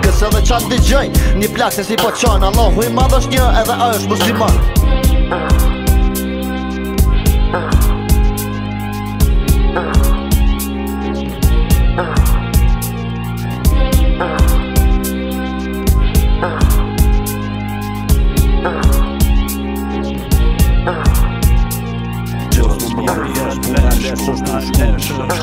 Kësi dhe qan dëgjoj Një plakë se si po qan Allahu i madhë është një edhe ajo është musliman Gjësë dhe qan dëgjoj